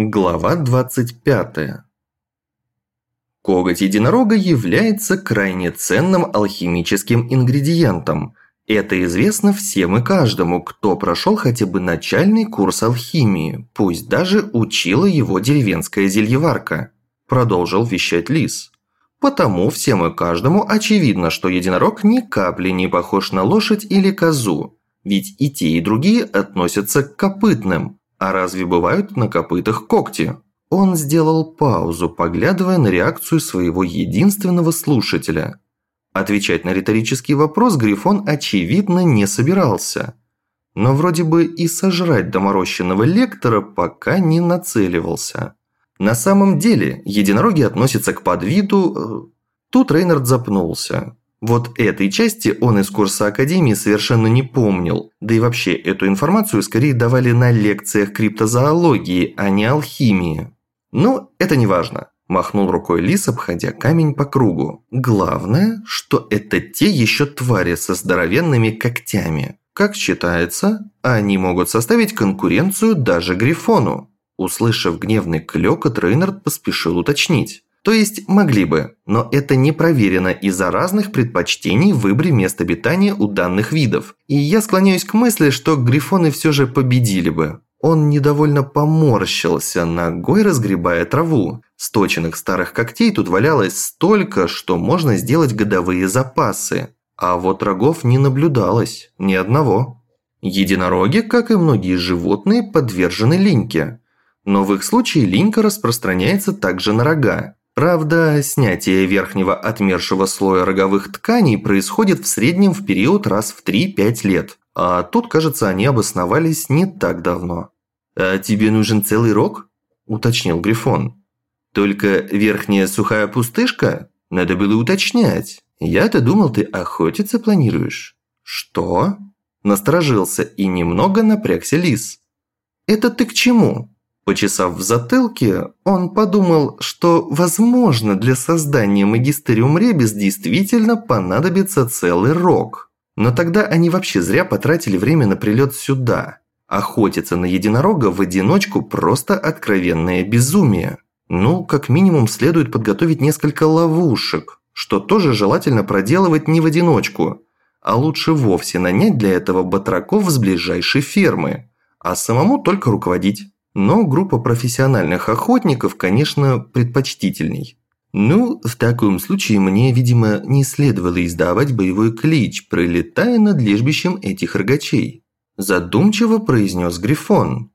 Глава 25. Коготь единорога является крайне ценным алхимическим ингредиентом. Это известно всем и каждому, кто прошел хотя бы начальный курс алхимии, пусть даже учила его деревенская зельеварка. Продолжил вещать Лис. Потому всем и каждому очевидно, что единорог ни капли не похож на лошадь или козу, ведь и те, и другие относятся к копытным – а разве бывают на копытах когти? Он сделал паузу, поглядывая на реакцию своего единственного слушателя. Отвечать на риторический вопрос Грифон очевидно не собирался. Но вроде бы и сожрать доморощенного лектора пока не нацеливался. На самом деле, единороги относятся к подвиду... Э, тут Рейнард запнулся. Вот этой части он из курса Академии совершенно не помнил. Да и вообще, эту информацию скорее давали на лекциях криптозоологии, а не алхимии. Ну, это не важно. Махнул рукой Лис, обходя камень по кругу. Главное, что это те еще твари со здоровенными когтями. Как считается, они могут составить конкуренцию даже Грифону. Услышав гневный клёкот, Рейнард поспешил уточнить. То есть могли бы, но это не проверено из-за разных предпочтений в выборе мест обитания у данных видов. И я склоняюсь к мысли, что грифоны все же победили бы. Он недовольно поморщился, ногой разгребая траву. Сточенных старых когтей тут валялось столько, что можно сделать годовые запасы. А вот рогов не наблюдалось, ни одного. Единороги, как и многие животные, подвержены линьке. Но в их случае линька распространяется также на рога. Правда, снятие верхнего отмершего слоя роговых тканей происходит в среднем в период раз в 3-5 лет. А тут, кажется, они обосновались не так давно. «А тебе нужен целый рог?» – уточнил Грифон. «Только верхняя сухая пустышка? Надо было уточнять. Я-то думал, ты охотиться планируешь». «Что?» – насторожился и немного напрягся лис. «Это ты к чему?» Почесав в затылке, он подумал, что, возможно, для создания магистериум ребис действительно понадобится целый рог. Но тогда они вообще зря потратили время на прилет сюда. Охотиться на единорога в одиночку просто откровенное безумие. Ну, как минимум, следует подготовить несколько ловушек, что тоже желательно проделывать не в одиночку, а лучше вовсе нанять для этого батраков с ближайшей фермы, а самому только руководить. Но группа профессиональных охотников, конечно, предпочтительней. Ну, в таком случае мне, видимо, не следовало издавать боевой клич, пролетая над лежбищем этих рогачей. Задумчиво произнес Грифон.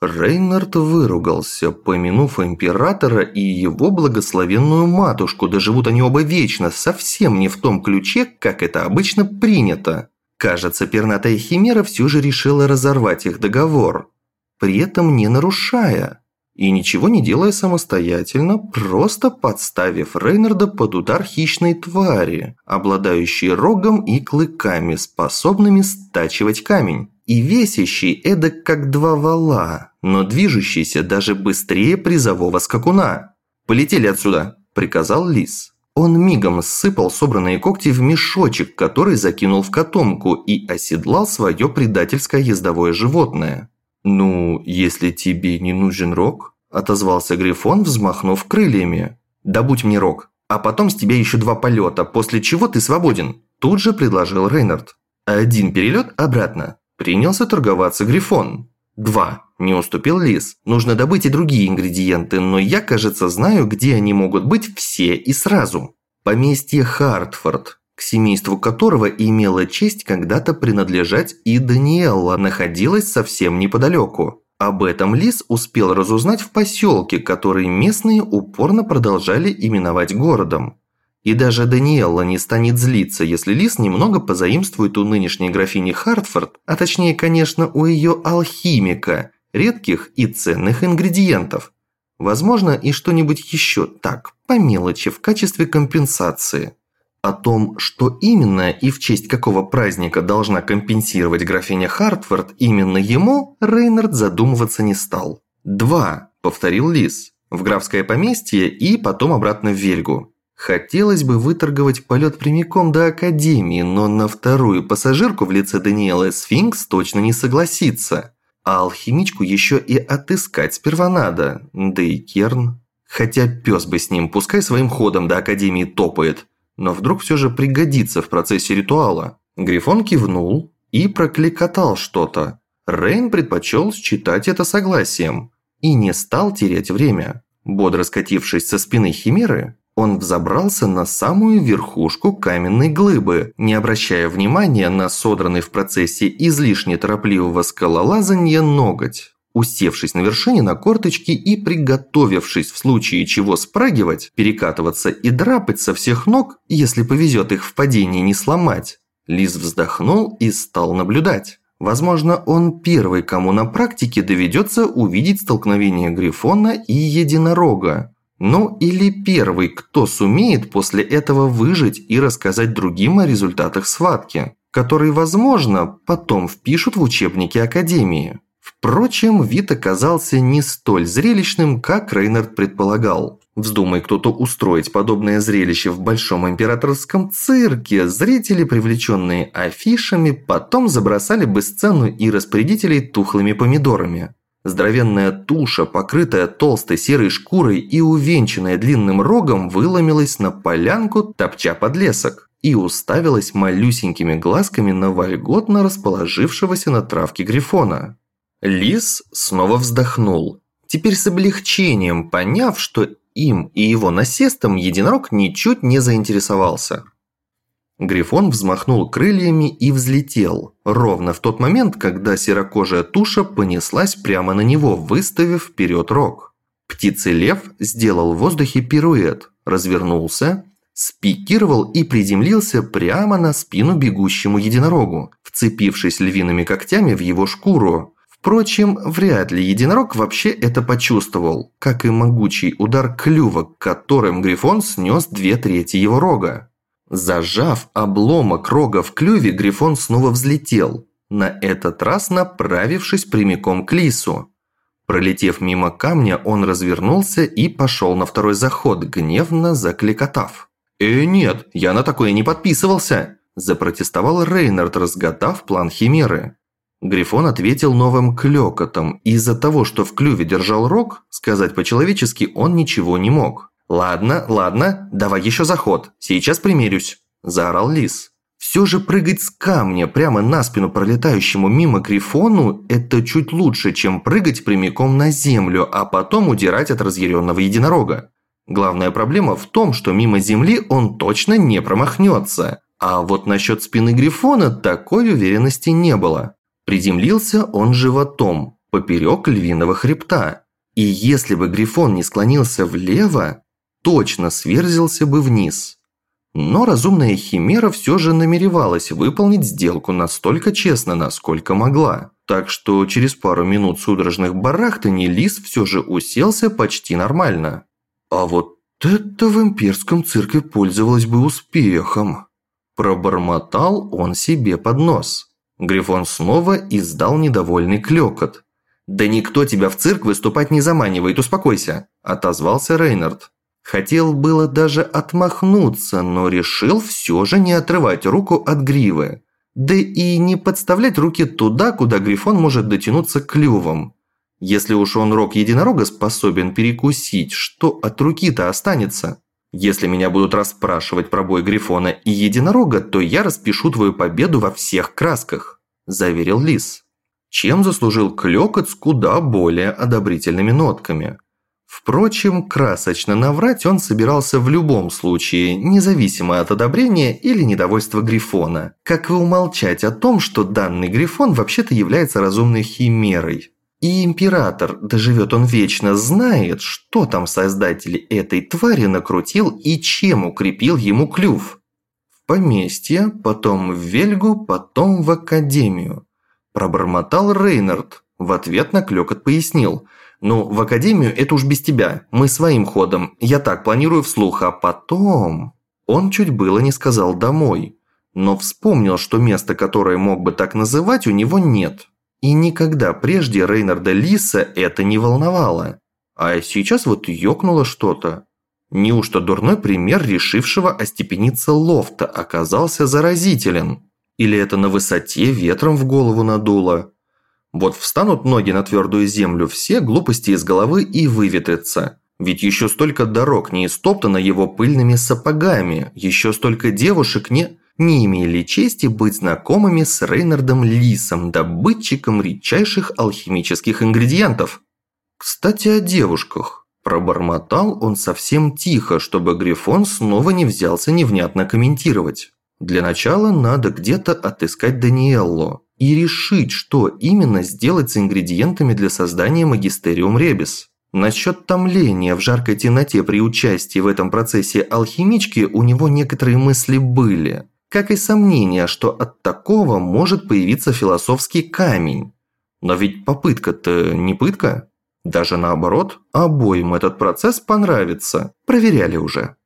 Рейнард выругался, помянув императора и его благословенную матушку, да живут они оба вечно, совсем не в том ключе, как это обычно принято. Кажется, пернатая химера все же решила разорвать их договор при этом не нарушая и ничего не делая самостоятельно, просто подставив Рейнарда под удар хищной твари, обладающей рогом и клыками, способными стачивать камень, и весящий эдак как два вала, но движущийся даже быстрее призового скакуна. «Полетели отсюда!» – приказал Лис. Он мигом сыпал собранные когти в мешочек, который закинул в котомку и оседлал свое предательское ездовое животное. «Ну, если тебе не нужен рог», – отозвался Грифон, взмахнув крыльями. «Добудь мне рог, а потом с тебя еще два полета, после чего ты свободен», – тут же предложил Рейнард. «Один перелет обратно», – принялся торговаться Грифон. «Два», – не уступил Лис. «Нужно добыть и другие ингредиенты, но я, кажется, знаю, где они могут быть все и сразу». Поместье Хартфорд, к семейству которого имела честь когда-то принадлежать и Даниэлла, находилась совсем неподалеку. Об этом Лис успел разузнать в поселке, который местные упорно продолжали именовать городом. И даже Даниэлла не станет злиться, если Лис немного позаимствует у нынешней графини Хартфорд, а точнее, конечно, у ее алхимика, редких и ценных ингредиентов. Возможно, и что-нибудь еще так, по мелочи, в качестве компенсации. О том, что именно и в честь какого праздника должна компенсировать графиня Хартфорд именно ему, Рейнард задумываться не стал. «Два», – повторил Лис, – «в графское поместье и потом обратно в Вельгу». Хотелось бы выторговать полет прямиком до Академии, но на вторую пассажирку в лице Даниэла Сфинкс точно не согласится. А алхимичку еще и отыскать сперва надо, да и Керн. Хотя пес бы с ним, пускай своим ходом до Академии топает. Но вдруг все же пригодится в процессе ритуала. Грифон кивнул и прокликотал что-то. Рейн предпочел считать это согласием и не стал терять время. Бодро скатившись со спины Химеры, он взобрался на самую верхушку каменной глыбы, не обращая внимания на содранный в процессе излишне торопливого скалолазания ноготь. Усевшись на вершине на корточки и приготовившись в случае чего спрагивать, перекатываться и драпать со всех ног, если повезет их в падении не сломать, Лис вздохнул и стал наблюдать. Возможно, он первый, кому на практике доведется увидеть столкновение Грифона и Единорога. Ну или первый, кто сумеет после этого выжить и рассказать другим о результатах схватки, которые, возможно, потом впишут в учебники Академии. Впрочем, вид оказался не столь зрелищным, как Рейнард предполагал. Вздумай кто-то устроить подобное зрелище в Большом Императорском цирке, зрители, привлеченные афишами, потом забросали бы сцену и распорядителей тухлыми помидорами. Здоровенная туша, покрытая толстой серой шкурой и увенчанная длинным рогом, выломилась на полянку, топча подлесок, и уставилась малюсенькими глазками на вольготно расположившегося на травке грифона. Лис снова вздохнул, теперь с облегчением поняв, что им и его насестом единорог ничуть не заинтересовался. Грифон взмахнул крыльями и взлетел, ровно в тот момент, когда серокожая туша понеслась прямо на него, выставив вперед рог. Птицелев сделал в воздухе пируэт, развернулся, спикировал и приземлился прямо на спину бегущему единорогу, вцепившись львиными когтями в его шкуру. Впрочем, вряд ли единорог вообще это почувствовал, как и могучий удар клюва, которым Грифон снес две трети его рога. Зажав обломок рога в клюве, Грифон снова взлетел, на этот раз направившись прямиком к лису. Пролетев мимо камня, он развернулся и пошел на второй заход, гневно закликотав. «Э, нет, я на такое не подписывался!» – запротестовал Рейнард, разгадав план Химеры. Грифон ответил новым клёкотом. Из-за того, что в клюве держал рог, сказать по-человечески он ничего не мог. «Ладно, ладно, давай еще заход, сейчас примерюсь», – заорал лис. Все же прыгать с камня прямо на спину пролетающему мимо Грифону – это чуть лучше, чем прыгать прямиком на землю, а потом удирать от разъяренного единорога. Главная проблема в том, что мимо земли он точно не промахнется. А вот насчет спины Грифона такой уверенности не было. Приземлился он животом, поперек львиного хребта. И если бы Грифон не склонился влево, точно сверзился бы вниз. Но разумная Химера все же намеревалась выполнить сделку настолько честно, насколько могла. Так что через пару минут судорожных барахтаний Лис все же уселся почти нормально. А вот это в имперском цирке пользовалось бы успехом. Пробормотал он себе под нос. Грифон снова издал недовольный клёкот. «Да никто тебя в цирк выступать не заманивает, успокойся», – отозвался Рейнард. Хотел было даже отмахнуться, но решил все же не отрывать руку от гривы. Да и не подставлять руки туда, куда Грифон может дотянуться клювом. Если уж он рог единорога способен перекусить, что от руки-то останется? Если меня будут расспрашивать про бой Грифона и единорога, то я распишу твою победу во всех красках», – заверил Лис. Чем заслужил клёкот с куда более одобрительными нотками. Впрочем, красочно наврать он собирался в любом случае, независимо от одобрения или недовольства Грифона. Как и умолчать о том, что данный Грифон вообще-то является разумной химерой. И Император, доживет он вечно, знает, что там создатель этой твари накрутил и чем укрепил ему клюв. В поместье, потом в Вельгу, потом в Академию. Пробормотал Рейнард. В ответ на клёкот пояснил – ну, в академию это уж без тебя. Мы своим ходом. Я так планирую вслух, а потом... Он чуть было не сказал «домой». Но вспомнил, что место, которое мог бы так называть, у него нет. И никогда прежде Рейнарда Лиса это не волновало. А сейчас вот ёкнуло что-то. Неужто дурной пример решившего остепениться лофта оказался заразителен? Или это на высоте ветром в голову надуло? Вот встанут ноги на твердую землю, все глупости из головы и выветрятся. Ведь еще столько дорог не истоптано его пыльными сапогами, еще столько девушек не не имели чести быть знакомыми с Рейнардом Лисом, добытчиком редчайших алхимических ингредиентов. Кстати, о девушках. Пробормотал он совсем тихо, чтобы Грифон снова не взялся невнятно комментировать. Для начала надо где-то отыскать Даниэлло и решить, что именно сделать с ингредиентами для создания Магистериум Ребис. Насчет томления в жаркой темноте при участии в этом процессе алхимички у него некоторые мысли были – как и сомнение, что от такого может появиться философский камень. Но ведь попытка-то не пытка. Даже наоборот, обоим этот процесс понравится. Проверяли уже.